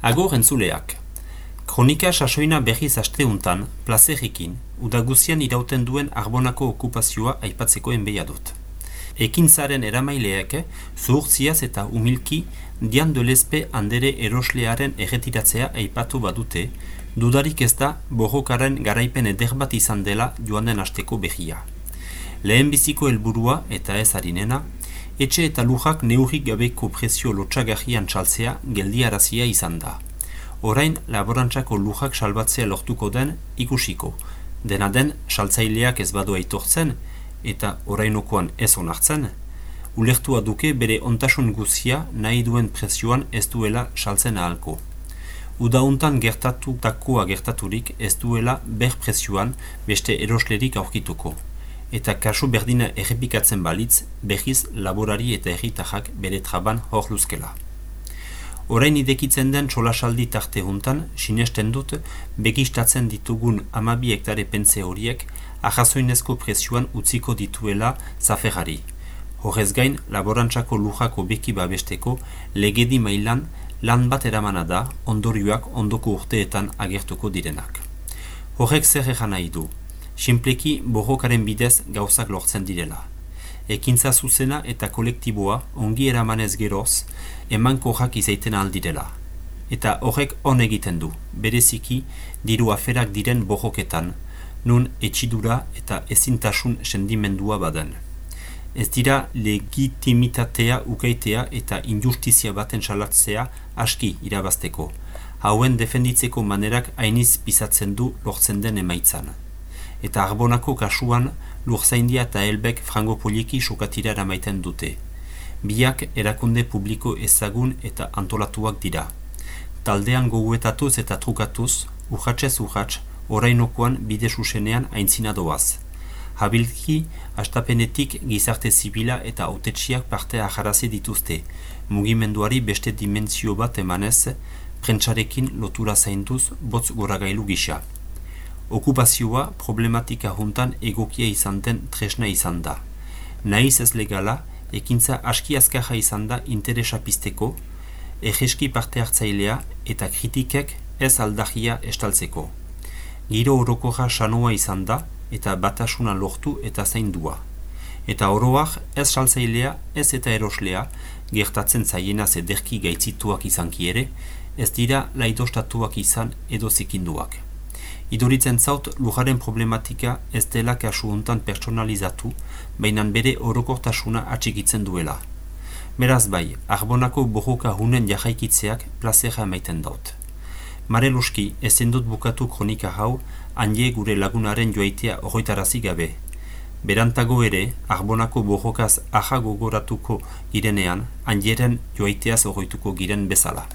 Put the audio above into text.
Agor entzuleak. Kronika sasoina berriz asteuntan, plazerikin, udaguzian irauten duen arbonako okupazioa aipatzeko enbeia dut. Ekintzaren eramaileak, zuhurtziaz eta umilki, dian dolezpe handere eroslearen erretiratzea aipatu badute, dudarik ez da borrokaren garaipen eder bat izan dela joan den asteko behia. Lehen biziko helburua eta ez harinena, etxe eta lujak neurrik gabeko prezio lotxagarrian txaltzea geldiarazia izan da. Orain, laborantzako lujak salbatzea lortuko den ikusiko. Dena den, saltzaileak ez badu aitortzen, eta orainokoan ez onartzen, ulertua duke bere ontasun guzia nahi duen prezioan ez duela saltzen ahalko. Udauntan gertatu takoa gertaturik ez duela ber prezioan beste eroslerik aurkituko eta kasu berdina errepikatzen balitz, behiz laborari eta erritajak bere traban hor luzkela. Orain idekitzen den txolasaldi tarte juntan, sinesten dut, begistatzen ditugun amabi hektare pentze horiek, ahazoinezko presioan utziko dituela zaferari. Horrez gain, laborantzako lujako beki babesteko, legedi mailan lan bat eramana da, ondorioak ondoko urteetan agertuko direnak. Horrek zer egan nahi du, Sinpleki borrokaren bidez gauzak lortzen direla. Ekintza zuzena eta kolektiboa ongi eramanez geroz, eman kohak izaiten aldirela. Eta horrek on egiten du, bereziki diru aferak diren borroketan, nun etxidura eta ezintasun sendimendua baden. Ez dira legitimitatea ukaitea eta injustizia baten salatzea aski irabazteko. Hauen defenditzeko manerak hainiz pisatzen du lortzen den emaitzan eta arbonako kasuan lurzaindia eta helbek frango poliki sokatira eramaiten dute. Biak erakunde publiko ezagun eta antolatuak dira. Taldean goguetatuz eta trukatuz, urratxez urratx, orainokoan bide susenean aintzina doaz. Habilki, astapenetik gizarte zibila eta autetxiak parte aharazi dituzte, mugimenduari beste dimentsio bat emanez, prentsarekin lotura zainduz botz goragailu gisa. Okupazioa problematika juntan egokia izan den tresna izan da. Naiz ez legala, ekintza aski azkaja izan da interesa pizteko, egeski parte hartzailea eta kritikek ez aldahia estaltzeko. Giro orokoja sanoa izan da eta batasuna lortu eta zaindua. Eta oroak ez saltzailea ez eta eroslea gertatzen zaiena zederki gaitzituak izan ere, ez dira laidostatuak izan edo zikinduak. Iduritzen zaut lujaren problematika ez dela kasu hontan pertsonalizatu, baina bere orokortasuna atxikitzen duela. Beraz bai, arbonako bohoka hunen jahaikitzeak plazera emaiten daut. Mare luski, ezen dut bukatu kronika hau, hanie gure lagunaren joaitea horretarazi gabe. Berantago ere, arbonako bohokaz ahago goratuko girenean, handieren joaiteaz horretuko giren bezala.